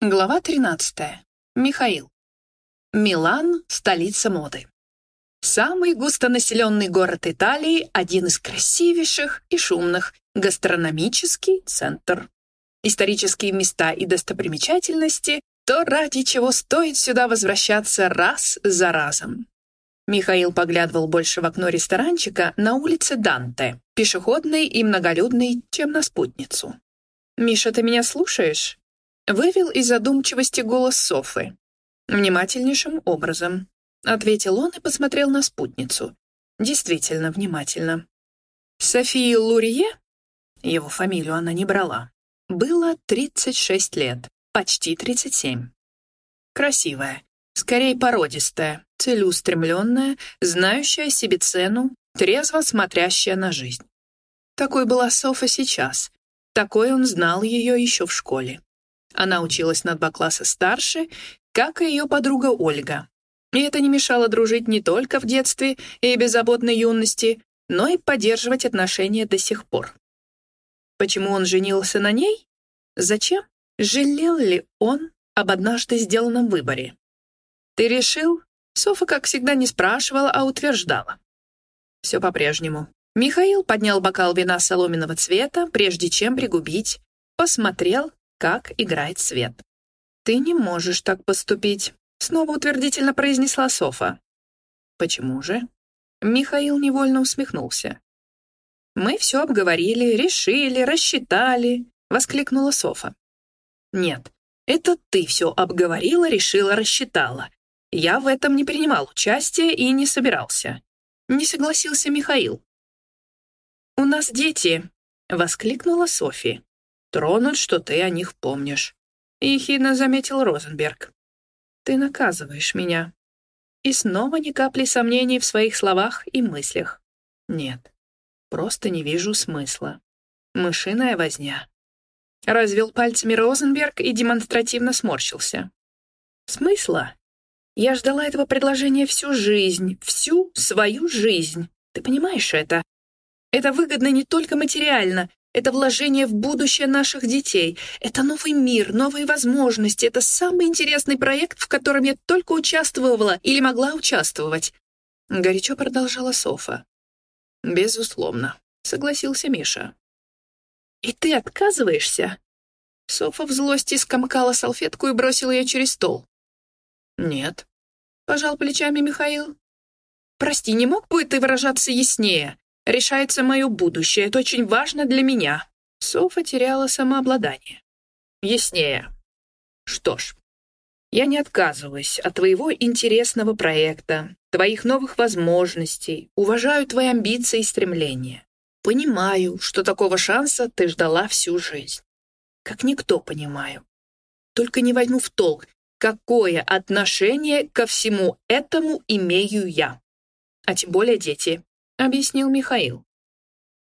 Глава 13. Михаил. Милан — столица моды. Самый густонаселенный город Италии, один из красивейших и шумных, гастрономический центр. Исторические места и достопримечательности — то, ради чего стоит сюда возвращаться раз за разом. Михаил поглядывал больше в окно ресторанчика на улице Данте, пешеходной и многолюдной, чем на спутницу. «Миша, ты меня слушаешь?» Вывел из задумчивости голос Софы. «Внимательнейшим образом», — ответил он и посмотрел на спутницу. Действительно внимательно. Софии Лурье, его фамилию она не брала, было 36 лет, почти 37. Красивая, скорее породистая, целеустремленная, знающая себе цену, трезво смотрящая на жизнь. Такой была Софа сейчас, такой он знал ее еще в школе. Она училась на два класса старше, как и ее подруга Ольга. И это не мешало дружить не только в детстве и беззаботной юности, но и поддерживать отношения до сих пор. Почему он женился на ней? Зачем? Жалел ли он об однажды сделанном выборе? «Ты решил?» Софа, как всегда, не спрашивала, а утверждала. Все по-прежнему. Михаил поднял бокал вина соломенного цвета, прежде чем пригубить, посмотрел как играет свет. «Ты не можешь так поступить», — снова утвердительно произнесла Софа. «Почему же?» Михаил невольно усмехнулся. «Мы все обговорили, решили, рассчитали», — воскликнула Софа. «Нет, это ты все обговорила, решила, рассчитала. Я в этом не принимал участия и не собирался». Не согласился Михаил. «У нас дети», — воскликнула Софи тронут, что ты о них помнишь», — ехидно заметил Розенберг. «Ты наказываешь меня». И снова ни капли сомнений в своих словах и мыслях. «Нет, просто не вижу смысла. Мышиная возня». Развел пальцами Розенберг и демонстративно сморщился. «Смысла? Я ждала этого предложения всю жизнь, всю свою жизнь. Ты понимаешь это? Это выгодно не только материально, это вложение в будущее наших детей. Это новый мир, новые возможности. Это самый интересный проект, в котором я только участвовала или могла участвовать. Горячо продолжала Софа. Безусловно, согласился Миша. И ты отказываешься? Софа в злости скомкала салфетку и бросила ее через стол. Нет, пожал плечами Михаил. Прости, не мог бы ты выражаться яснее? Решается мое будущее. Это очень важно для меня». Софа теряла самообладание. «Яснее. Что ж, я не отказываюсь от твоего интересного проекта, твоих новых возможностей, уважаю твои амбиции и стремления. Понимаю, что такого шанса ты ждала всю жизнь. Как никто понимаю. Только не возьму в толк, какое отношение ко всему этому имею я. А тем более дети. — объяснил Михаил.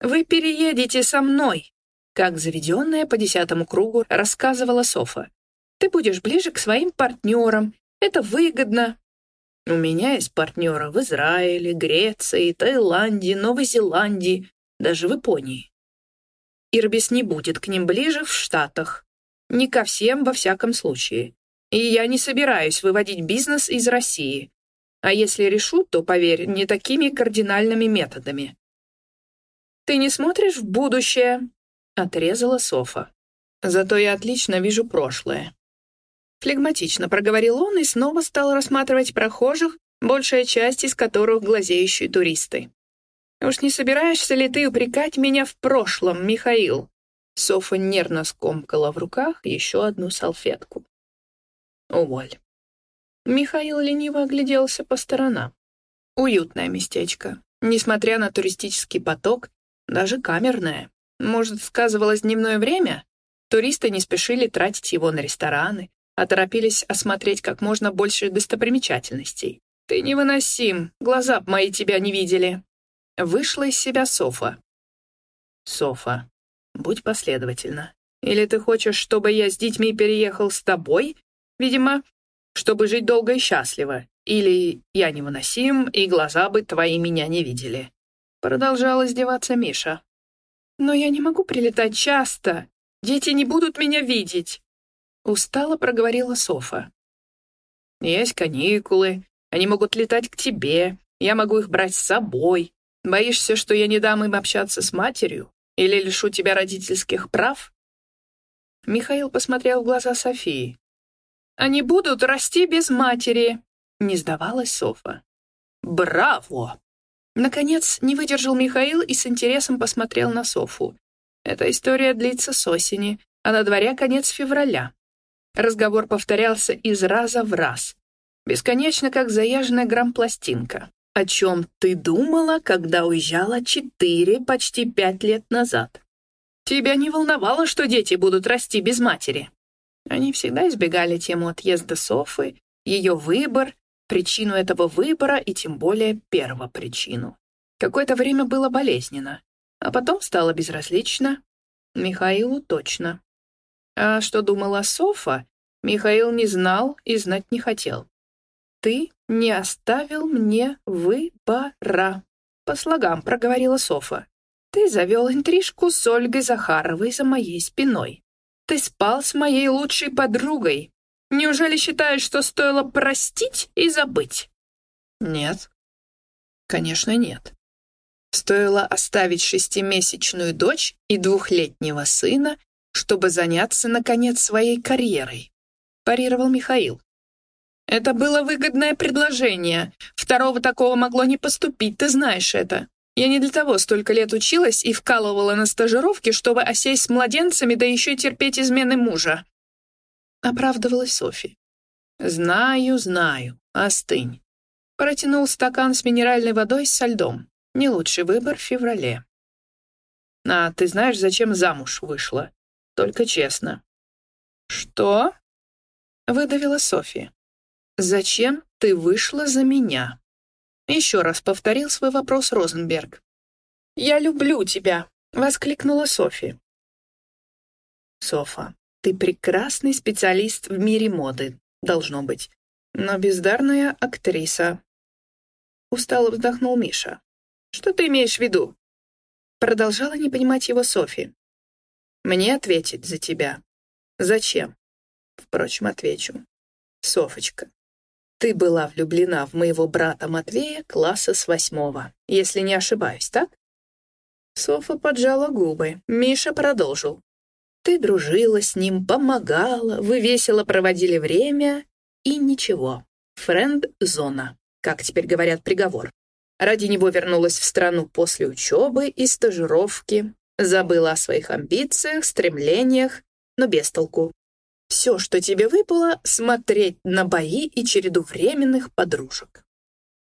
«Вы переедете со мной», — как заведенная по десятому кругу рассказывала Софа. «Ты будешь ближе к своим партнерам. Это выгодно». «У меня есть партнеры в Израиле, Греции, Таиланде, Новой Зеландии, даже в Японии. Ирбис не будет к ним ближе в Штатах. Не ко всем, во всяком случае. И я не собираюсь выводить бизнес из России. А если решу, то, поверь, не такими кардинальными методами. «Ты не смотришь в будущее?» — отрезала Софа. «Зато я отлично вижу прошлое». Флегматично проговорил он и снова стал рассматривать прохожих, большая часть из которых глазеющие туристы. «Уж не собираешься ли ты упрекать меня в прошлом, Михаил?» Софа нервно скомкала в руках еще одну салфетку. «Уволь. Михаил лениво огляделся по сторонам. Уютное местечко. Несмотря на туристический поток, даже камерное. Может, сказывалось дневное время? Туристы не спешили тратить его на рестораны, а торопились осмотреть как можно больше достопримечательностей. «Ты невыносим, глаза б мои тебя не видели». Вышла из себя Софа. «Софа, будь последовательна. Или ты хочешь, чтобы я с детьми переехал с тобой? Видимо, чтобы жить долго и счастливо, или я невыносим, и глаза бы твои меня не видели». Продолжал издеваться Миша. «Но я не могу прилетать часто. Дети не будут меня видеть». Устало проговорила Софа. Есть каникулы, они могут летать к тебе, я могу их брать с собой. Боишься, что я не дам им общаться с матерью? Или лишу тебя родительских прав?» Михаил посмотрел в глаза Софии. «Они будут расти без матери», — не сдавалась Софа. «Браво!» Наконец, не выдержал Михаил и с интересом посмотрел на Софу. Эта история длится с осени, а на дворе конец февраля. Разговор повторялся из раза в раз. Бесконечно, как заезженная грампластинка. О чем ты думала, когда уезжала четыре, почти пять лет назад? Тебя не волновало, что дети будут расти без матери? Они всегда избегали тему отъезда Софы, ее выбор, причину этого выбора и тем более первопричину. Какое-то время было болезненно, а потом стало безразлично. Михаилу точно. А что думала Софа, Михаил не знал и знать не хотел. «Ты не оставил мне выбора», — по слогам проговорила Софа. «Ты завел интрижку с Ольгой Захаровой за моей спиной. Ты спал с моей лучшей подругой. Неужели считаешь, что стоило простить и забыть?» «Нет». «Конечно, нет. Стоило оставить шестимесячную дочь и двухлетнего сына чтобы заняться, наконец, своей карьерой», — парировал Михаил. «Это было выгодное предложение. Второго такого могло не поступить, ты знаешь это. Я не для того столько лет училась и вкалывала на стажировке, чтобы осесть с младенцами, да еще и терпеть измены мужа». Оправдывалась Софи. «Знаю, знаю. Остынь». Протянул стакан с минеральной водой со льдом. Не лучший выбор в феврале. «А ты знаешь, зачем замуж вышла?» Только честно». «Что?» — выдавила София. «Зачем ты вышла за меня?» Еще раз повторил свой вопрос Розенберг. «Я люблю тебя!» — воскликнула София. «Софа, ты прекрасный специалист в мире моды, должно быть, но бездарная актриса». Устало вздохнул Миша. «Что ты имеешь в виду?» Продолжала не понимать его Софи. Мне ответить за тебя. Зачем? Впрочем, отвечу. Софочка, ты была влюблена в моего брата Матвея класса с восьмого, если не ошибаюсь, так? Софа поджала губы. Миша продолжил. Ты дружила с ним, помогала, вы весело проводили время, и ничего. Френд-зона, как теперь говорят приговор. Ради него вернулась в страну после учебы и стажировки, Забыла о своих амбициях, стремлениях, но без толку. Все, что тебе выпало, смотреть на бои и череду временных подружек.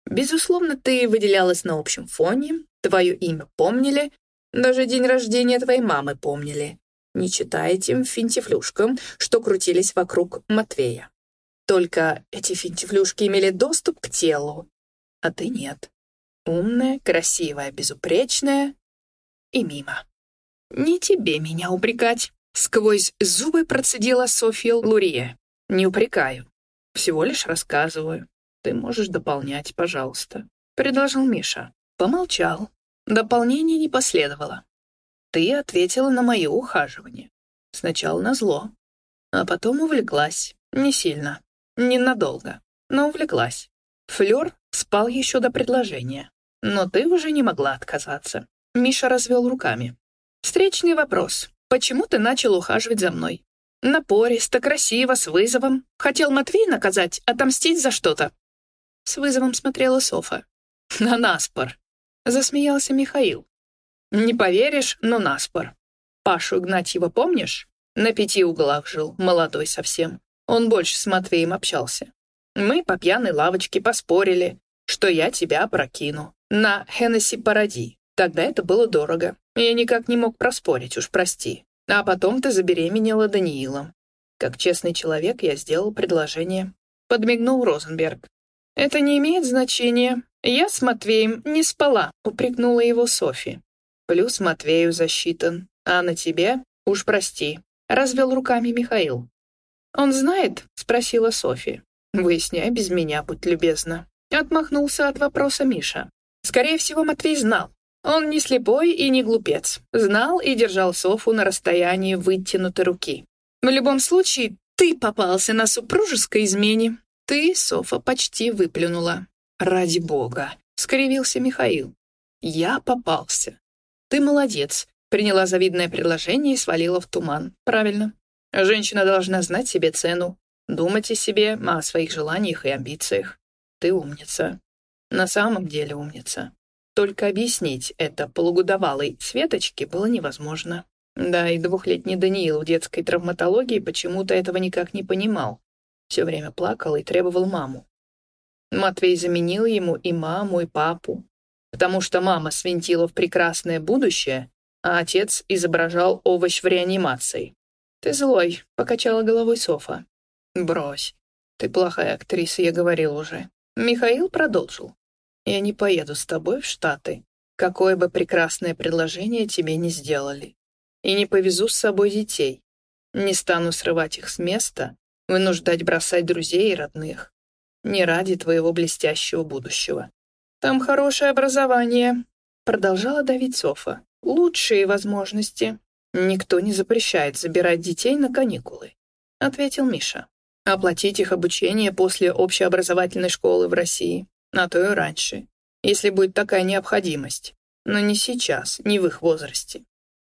Безусловно, ты выделялась на общем фоне, твое имя помнили, даже день рождения твоей мамы помнили, не читая тем финтифлюшкам, что крутились вокруг Матвея. Только эти финтифлюшки имели доступ к телу, а ты нет. Умная, красивая, безупречная, и мимо. «Не тебе меня упрекать», — сквозь зубы процедила Софья Лурия. «Не упрекаю. Всего лишь рассказываю. Ты можешь дополнять, пожалуйста», — предложил Миша. Помолчал. Дополнения не последовало. Ты ответила на мое ухаживание. Сначала на зло, а потом увлеклась. Не сильно, ненадолго, но увлеклась. Флёр спал еще до предложения, но ты уже не могла отказаться. Миша развел руками. «Встречный вопрос. Почему ты начал ухаживать за мной? Напористо, красиво, с вызовом. Хотел Матвей наказать, отомстить за что-то?» С вызовом смотрела Софа. «На наспор», — засмеялся Михаил. «Не поверишь, но наспор. Пашу Игнатьева помнишь? На пяти углах жил, молодой совсем. Он больше с Матвеем общался. Мы по пьяной лавочке поспорили, что я тебя опрокину. На Хеннесси Паради. Тогда это было дорого. Я никак не мог проспорить, уж прости. А потом ты забеременела Даниилом. Как честный человек я сделал предложение. Подмигнул Розенберг. «Это не имеет значения. Я с Матвеем не спала», — упрекнула его Софи. «Плюс Матвею засчитан. А на тебе? Уж прости», — развел руками Михаил. «Он знает?» — спросила Софи. «Выясняй без меня, будь любезна». Отмахнулся от вопроса Миша. Скорее всего, Матвей знал. Он не слепой и не глупец. Знал и держал Софу на расстоянии вытянутой руки. В любом случае, Ты попался на супружеской измене. Ты, Софа, почти выплюнула. Ради бога, скривился Михаил. Я попался. Ты молодец. Приняла завидное предложение и свалила в туман. Правильно. Женщина должна знать себе цену, думать о себе, о своих желаниях и амбициях. Ты умница. На самом деле умница. Только объяснить это полугодовалой Светочке было невозможно. Да, и двухлетний Даниил в детской травматологии почему-то этого никак не понимал. Все время плакал и требовал маму. Матвей заменил ему и маму, и папу, потому что мама свинтила в прекрасное будущее, а отец изображал овощ в реанимации. «Ты злой», — покачала головой Софа. «Брось. Ты плохая актриса, я говорил уже». Михаил продолжил. «Я не поеду с тобой в Штаты, какое бы прекрасное предложение тебе не сделали. И не повезу с собой детей. Не стану срывать их с места, вынуждать бросать друзей и родных. Не ради твоего блестящего будущего. Там хорошее образование», — продолжала давить Софа. «Лучшие возможности. «Никто не запрещает забирать детей на каникулы», — ответил Миша. «Оплатить их обучение после общеобразовательной школы в России, а то и раньше, если будет такая необходимость. Но не сейчас, не в их возрасте.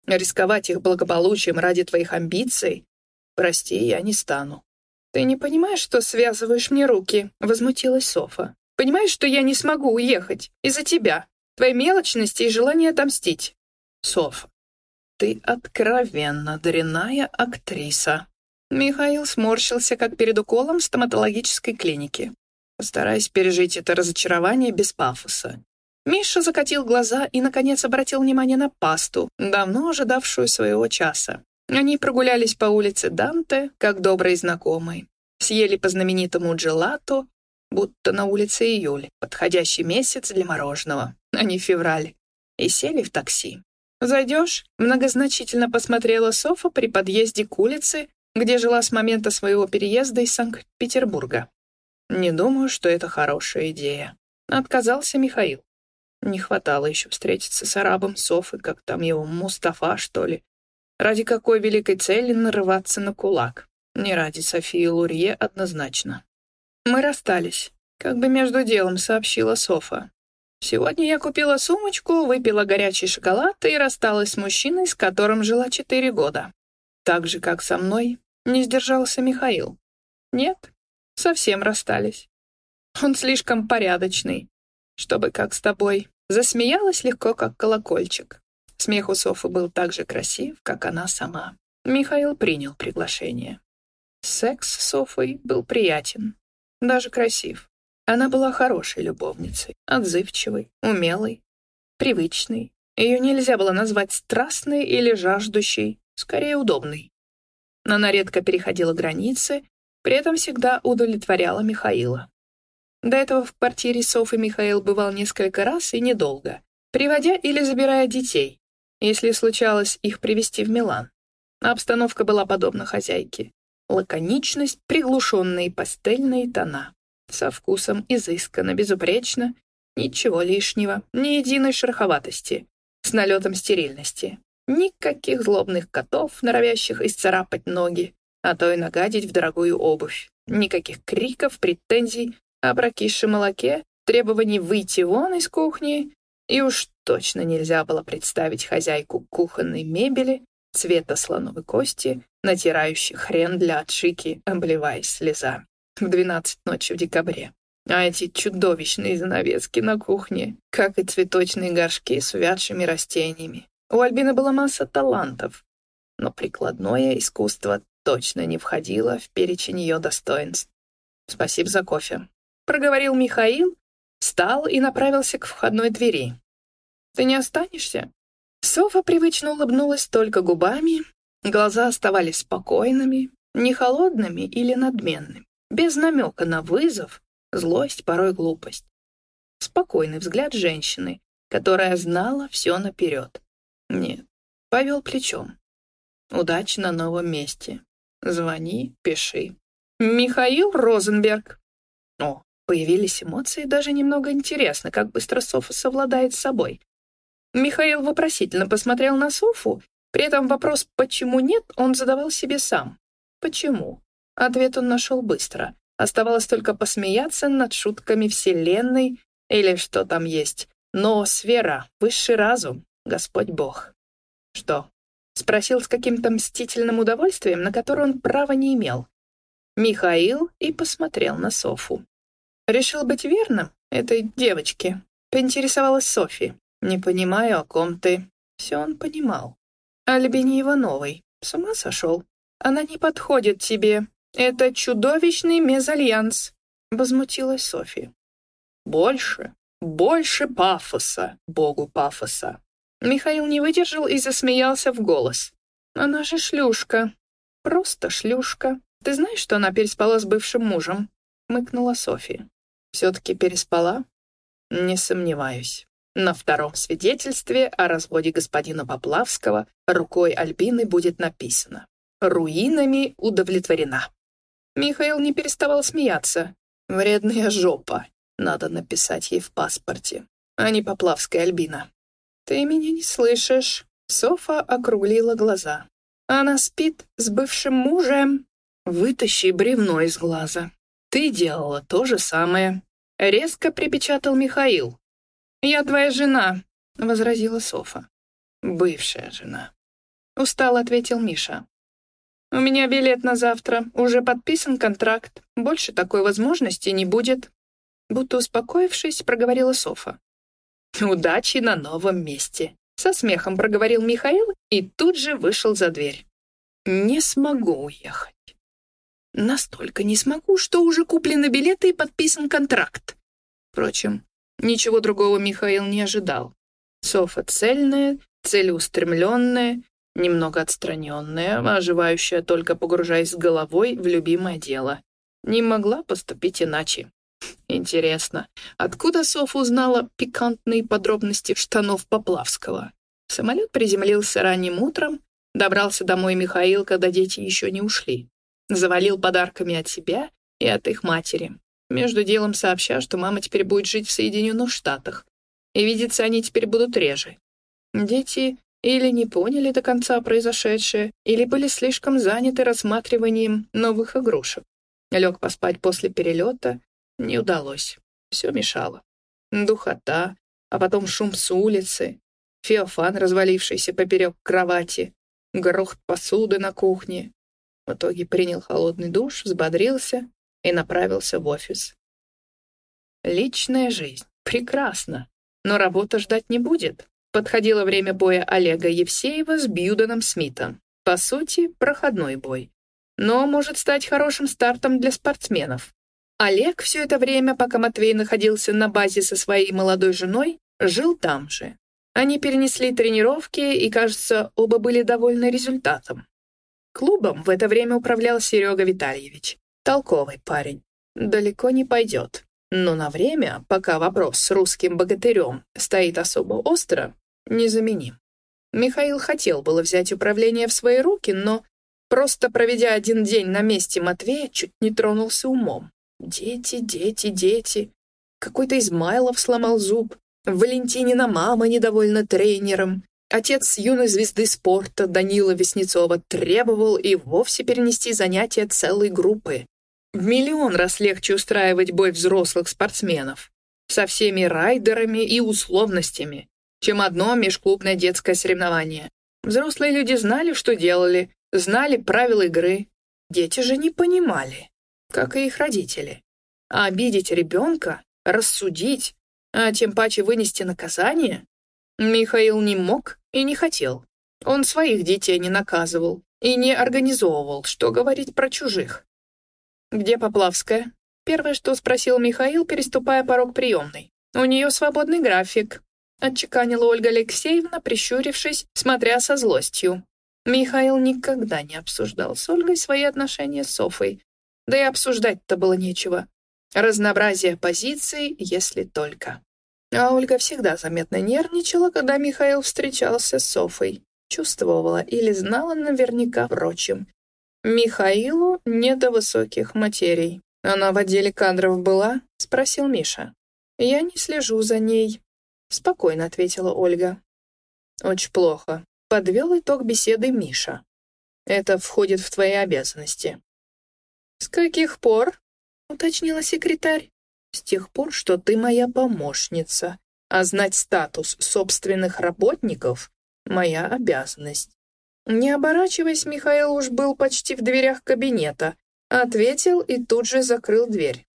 Рисковать их благополучием ради твоих амбиций, прости, я не стану». «Ты не понимаешь, что связываешь мне руки?» — возмутилась Софа. «Понимаешь, что я не смогу уехать из-за тебя, твоей мелочности и желания отомстить?» «Софа, ты откровенно дрянная актриса». Михаил сморщился, как перед уколом стоматологической клиники. Постараясь пережить это разочарование без пафоса. Миша закатил глаза и, наконец, обратил внимание на пасту, давно ожидавшую своего часа. Они прогулялись по улице Данте, как добрые знакомые. Съели по знаменитому джелату, будто на улице июль, подходящий месяц для мороженого, а не февраль, и сели в такси. «Зайдешь?» — многозначительно посмотрела Софа при подъезде к улице, где жила с момента своего переезда из Санкт-Петербурга. «Не думаю, что это хорошая идея», — отказался Михаил. Не хватало еще встретиться с арабом Софы, как там его, Мустафа, что ли. Ради какой великой цели нарываться на кулак? Не ради Софии Лурье однозначно. «Мы расстались», — как бы между делом сообщила Софа. Сегодня я купила сумочку, выпила горячий шоколад и рассталась с мужчиной, с которым жила четыре года. Так же, как со мной, не сдержался Михаил. Нет, совсем расстались. Он слишком порядочный, чтобы как с тобой. Засмеялась легко, как колокольчик. Смех у Софы был так же красив, как она сама. Михаил принял приглашение. Секс с Софой был приятен, даже красив. Она была хорошей любовницей, отзывчивой, умелой, привычной. Ее нельзя было назвать страстной или жаждущей, скорее удобной. Но она редко переходила границы, при этом всегда удовлетворяла Михаила. До этого в квартире Софы Михаил бывал несколько раз и недолго, приводя или забирая детей, если случалось их привести в Милан. Обстановка была подобна хозяйке. Лаконичность, приглушенные пастельные тона со вкусом изысканно, безупречно, ничего лишнего, ни единой шероховатости, с налетом стерильности. Никаких злобных котов, норовящих исцарапать ноги, а то и нагадить в дорогую обувь. Никаких криков, претензий о прокисшем молоке, требований выйти вон из кухни. И уж точно нельзя было представить хозяйку кухонной мебели цвета слоновой кости, натирающей хрен для отшики, обливаясь слезами в двенадцать ночи в декабре. А эти чудовищные занавески на кухне, как и цветочные горшки с увядшими растениями. У Альбины была масса талантов, но прикладное искусство точно не входило в перечень ее достоинств. «Спасибо за кофе», — проговорил Михаил, встал и направился к входной двери. «Ты не останешься?» Софа привычно улыбнулась только губами, глаза оставались спокойными, не холодными или надменными без намека на вызов, злость, порой глупость. Спокойный взгляд женщины, которая знала все наперед. Нет, повел плечом. Удачи на новом месте. Звони, пиши. Михаил Розенберг. О, появились эмоции, даже немного интересно, как быстро Софа совладает с собой. Михаил вопросительно посмотрел на Софу, при этом вопрос «почему нет» он задавал себе сам. Почему? Ответ он нашел быстро. Оставалось только посмеяться над шутками Вселенной или что там есть. Но сфера, высший разум, Господь Бог. Что? Спросил с каким-то мстительным удовольствием, на которое он права не имел. Михаил и посмотрел на Софу. Решил быть верным этой девочке. Поинтересовалась Софи. «Не понимаю, о ком ты». Все он понимал. Альбине Ивановой. С ума сошел. Она не подходит тебе. Это чудовищный мезальянс. Возмутилась Софи. Больше, больше пафоса, богу пафоса. Михаил не выдержал и засмеялся в голос. Она же шлюшка. Просто шлюшка. Ты знаешь, что она переспала с бывшим мужем? Мыкнула Софи. Все-таки переспала? Не сомневаюсь. На втором свидетельстве о разводе господина Поплавского рукой Альбины будет написано «Руинами удовлетворена». Михаил не переставал смеяться. «Вредная жопа», надо написать ей в паспорте, а не Поплавская Альбина. «Ты меня не слышишь?» Софа округлила глаза. «Она спит с бывшим мужем?» «Вытащи бревно из глаза. Ты делала то же самое». Резко припечатал Михаил. «Я твоя жена», — возразила Софа. «Бывшая жена», — устал ответил Миша. «У меня билет на завтра, уже подписан контракт, больше такой возможности не будет», будто успокоившись, проговорила Софа. «Удачи на новом месте», — со смехом проговорил Михаил и тут же вышел за дверь. «Не смогу уехать. Настолько не смогу, что уже куплены билеты и подписан контракт. Впрочем, Ничего другого Михаил не ожидал. Софа цельная, целеустремленная, немного отстраненная, оживающая только погружаясь головой в любимое дело. Не могла поступить иначе. Интересно, откуда Софа узнала пикантные подробности штанов Поплавского? Самолет приземлился ранним утром, добрался домой Михаил, когда дети еще не ушли. Завалил подарками от себя и от их матери. Между делом сообща, что мама теперь будет жить в Соединенных Штатах, и видеться они теперь будут реже. Дети или не поняли до конца произошедшее, или были слишком заняты рассматриванием новых игрушек. Лег поспать после перелета не удалось. Все мешало. Духота, а потом шум с улицы, феофан, развалившийся поперек кровати, грохот посуды на кухне. В итоге принял холодный душ, взбодрился и направился в офис. Личная жизнь. Прекрасно. Но работа ждать не будет. Подходило время боя Олега Евсеева с Бьюденом Смитом. По сути, проходной бой. Но может стать хорошим стартом для спортсменов. Олег все это время, пока Матвей находился на базе со своей молодой женой, жил там же. Они перенесли тренировки, и, кажется, оба были довольны результатом. Клубом в это время управлял Серега Витальевич. Толковый парень. Далеко не пойдет. Но на время, пока вопрос с русским богатырем стоит особо остро, незаменим. Михаил хотел было взять управление в свои руки, но, просто проведя один день на месте Матвея, чуть не тронулся умом. Дети, дети, дети. Какой-то Измайлов сломал зуб. Валентинина мама недовольна тренером. Отец юной звезды спорта Данила Веснецова требовал и вовсе перенести занятия целой группы. В миллион раз легче устраивать бой взрослых спортсменов со всеми райдерами и условностями, чем одно межклубное детское соревнование. Взрослые люди знали, что делали, знали правила игры. Дети же не понимали, как и их родители. А обидеть ребенка, рассудить, а тем паче вынести наказание, Михаил не мог и не хотел. Он своих детей не наказывал и не организовывал, что говорить про чужих. «Где Поплавская?» Первое, что спросил Михаил, переступая порог приемной. «У нее свободный график», — отчеканила Ольга Алексеевна, прищурившись, смотря со злостью. Михаил никогда не обсуждал с Ольгой свои отношения с Софой. Да и обсуждать-то было нечего. Разнообразие позиций, если только. А Ольга всегда заметно нервничала, когда Михаил встречался с Софой. Чувствовала или знала наверняка, впрочем, Михаилу не до высоких материй. Она в отделе кадров была? Спросил Миша. Я не слежу за ней. Спокойно ответила Ольга. Очень плохо. Подвел итог беседы Миша. Это входит в твои обязанности. «С каких пор?» — уточнила секретарь. «С тех пор, что ты моя помощница, а знать статус собственных работников — моя обязанность». Не оборачиваясь, Михаил уж был почти в дверях кабинета, ответил и тут же закрыл дверь.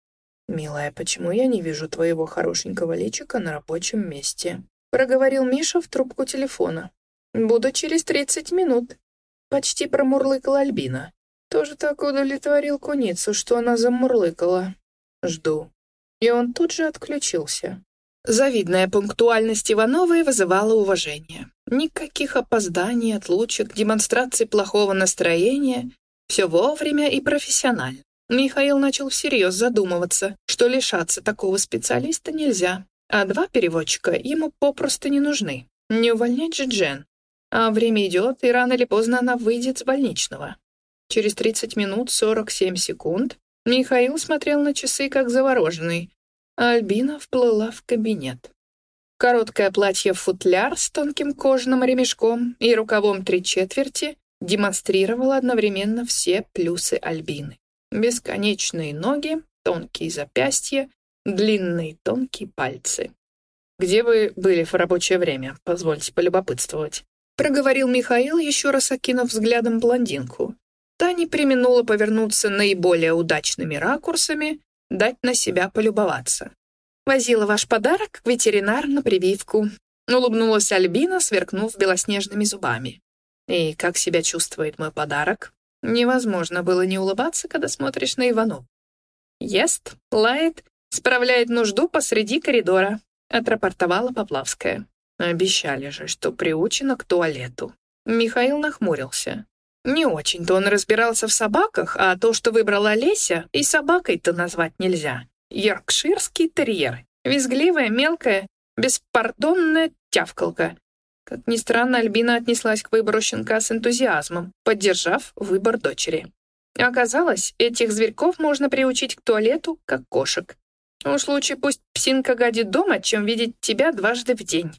«Милая, почему я не вижу твоего хорошенького личика на рабочем месте?» — проговорил Миша в трубку телефона. «Буду через тридцать минут», — почти промурлыкала Альбина. Тоже так удовлетворил куницу, что она замурлыкала. «Жду». И он тут же отключился. Завидная пунктуальность Ивановой вызывала уважение. Никаких опозданий, отлучек, демонстраций плохого настроения. Все вовремя и профессионально. Михаил начал всерьез задумываться, что лишаться такого специалиста нельзя, а два переводчика ему попросту не нужны. Не увольнять же Джен. А время идет, и рано или поздно она выйдет с больничного. Через 30 минут 47 секунд Михаил смотрел на часы как завороженный, а Альбина вплыла в кабинет. Короткое платье-футляр с тонким кожаным ремешком и рукавом три четверти демонстрировало одновременно все плюсы Альбины. Бесконечные ноги, тонкие запястья, длинные тонкие пальцы. «Где вы были в рабочее время? Позвольте полюбопытствовать», — проговорил Михаил, еще раз окинув взглядом блондинку. Та не применула повернуться наиболее удачными ракурсами, дать на себя полюбоваться. «Возила ваш подарок к ветеринар на прививку», — улыбнулась Альбина, сверкнув белоснежными зубами. «И как себя чувствует мой подарок?» Невозможно было не улыбаться, когда смотришь на Ивану. «Ест, лает, справляет нужду посреди коридора», — отрапортовала Поплавская. Обещали же, что приучена к туалету. Михаил нахмурился. Не очень-то он разбирался в собаках, а то, что выбрала Олеся, и собакой-то назвать нельзя. Йоркширский терьер. Визгливая, мелкая, беспардонная тявкалка. Как ни странно, Альбина отнеслась к выбору щенка с энтузиазмом, поддержав выбор дочери. Оказалось, этих зверьков можно приучить к туалету, как кошек. Уж лучше пусть псинка гадит дома, чем видеть тебя дважды в день.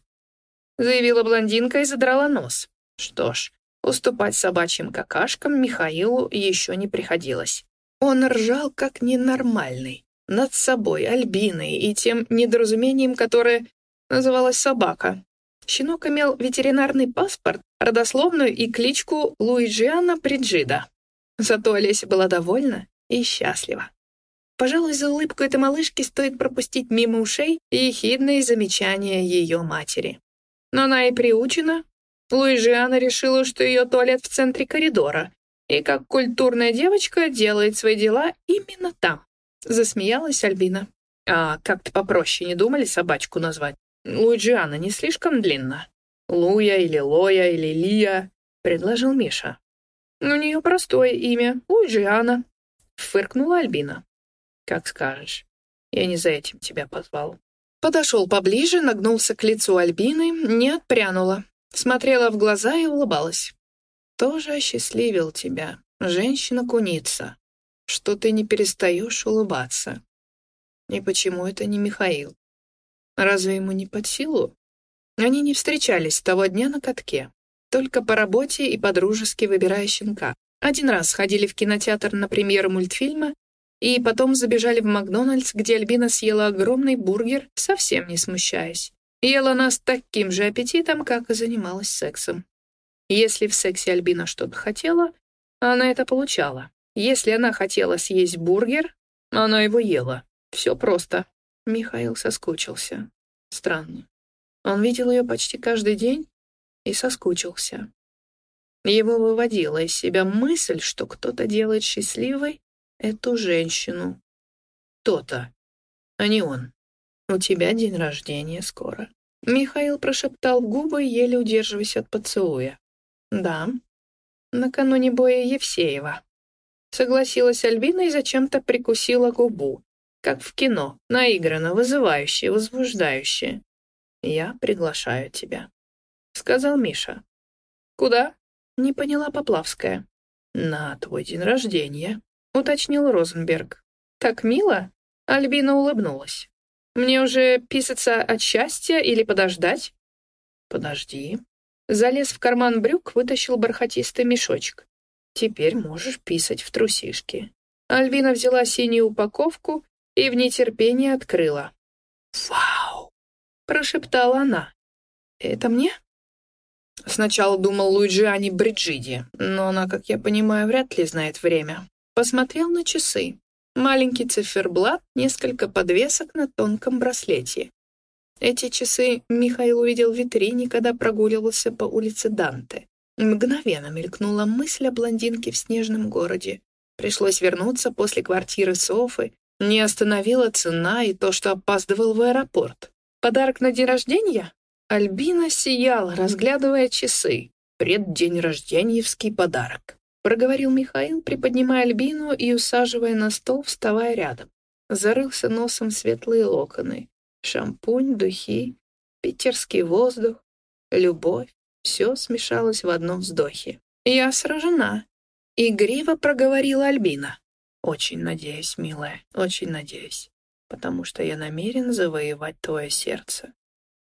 Заявила блондинка и задрала нос. Что ж, Уступать собачьим какашкам Михаилу еще не приходилось. Он ржал как ненормальный. Над собой, Альбиной и тем недоразумением, которое называлось собака. Щенок имел ветеринарный паспорт, родословную и кличку Луиджиана Приджида. Зато Олеся была довольна и счастлива. Пожалуй, за улыбку этой малышки стоит пропустить мимо ушей ехидные замечания ее матери. Но она и приучена Луижиана решила, что ее туалет в центре коридора, и как культурная девочка делает свои дела именно там. Засмеялась Альбина. А как-то попроще не думали собачку назвать? Луиджиана не слишком длинно. Луя или Лоя или Лия, предложил Миша. У нее простое имя, Луиджиана. Фыркнула Альбина. Как скажешь. Я не за этим тебя позвал. Подошел поближе, нагнулся к лицу Альбины, не отпрянула смотрела в глаза и улыбалась. «Тоже осчастливил тебя, женщина-куница, что ты не перестаешь улыбаться. И почему это не Михаил? Разве ему не под силу? Они не встречались с того дня на катке, только по работе и подружески выбирая щенка. Один раз ходили в кинотеатр на премьеру мультфильма и потом забежали в Макдональдс, где Альбина съела огромный бургер, совсем не смущаясь. Ела она с таким же аппетитом, как и занималась сексом. Если в сексе Альбина что-то хотела, она это получала. Если она хотела съесть бургер, она его ела. Все просто. Михаил соскучился. Странно. Он видел ее почти каждый день и соскучился. Его выводила из себя мысль, что кто-то делает счастливой эту женщину. Кто-то, а не он. «У тебя день рождения скоро». Михаил прошептал в губы, еле удерживаясь от поцелуя. «Да, накануне боя Евсеева». Согласилась Альбина и зачем-то прикусила губу, как в кино, наигранно, вызывающе, возбуждающе. «Я приглашаю тебя», — сказал Миша. «Куда?» — не поняла Поплавская. «На твой день рождения», — уточнил Розенберг. «Так мило?» — Альбина улыбнулась. Мне уже писаться от счастья или подождать? Подожди. Залез в карман брюк, вытащил бархатистый мешочек. Теперь можешь писать в трусишки. Альбина взяла синюю упаковку и в нетерпении открыла. «Вау!» — прошептала она. «Это мне?» Сначала думал Луиджиани Бриджиди, но она, как я понимаю, вряд ли знает время. Посмотрел на часы. Маленький циферблат, несколько подвесок на тонком браслете. Эти часы Михаил увидел в витрине, когда прогуливался по улице Данте. Мгновенно мелькнула мысль о блондинке в снежном городе. Пришлось вернуться после квартиры Софы. Не остановила цена и то, что опаздывал в аэропорт. Подарок на день рождения? Альбина сияла, разглядывая часы. Преддень рожденьевский подарок. Проговорил Михаил, приподнимая Альбину и усаживая на стол, вставая рядом. Зарылся носом светлые локоны. Шампунь, духи, питерский воздух, любовь. Все смешалось в одном вздохе. «Я сражена», — игриво проговорила Альбина. «Очень надеюсь, милая, очень надеюсь, потому что я намерен завоевать твое сердце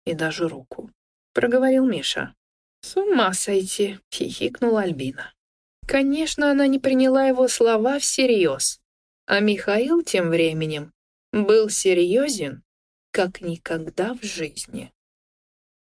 и даже руку», — проговорил Миша. «С ума сойти!» — хихикнула Альбина. Конечно, она не приняла его слова всерьез, а Михаил тем временем был серьезен, как никогда в жизни.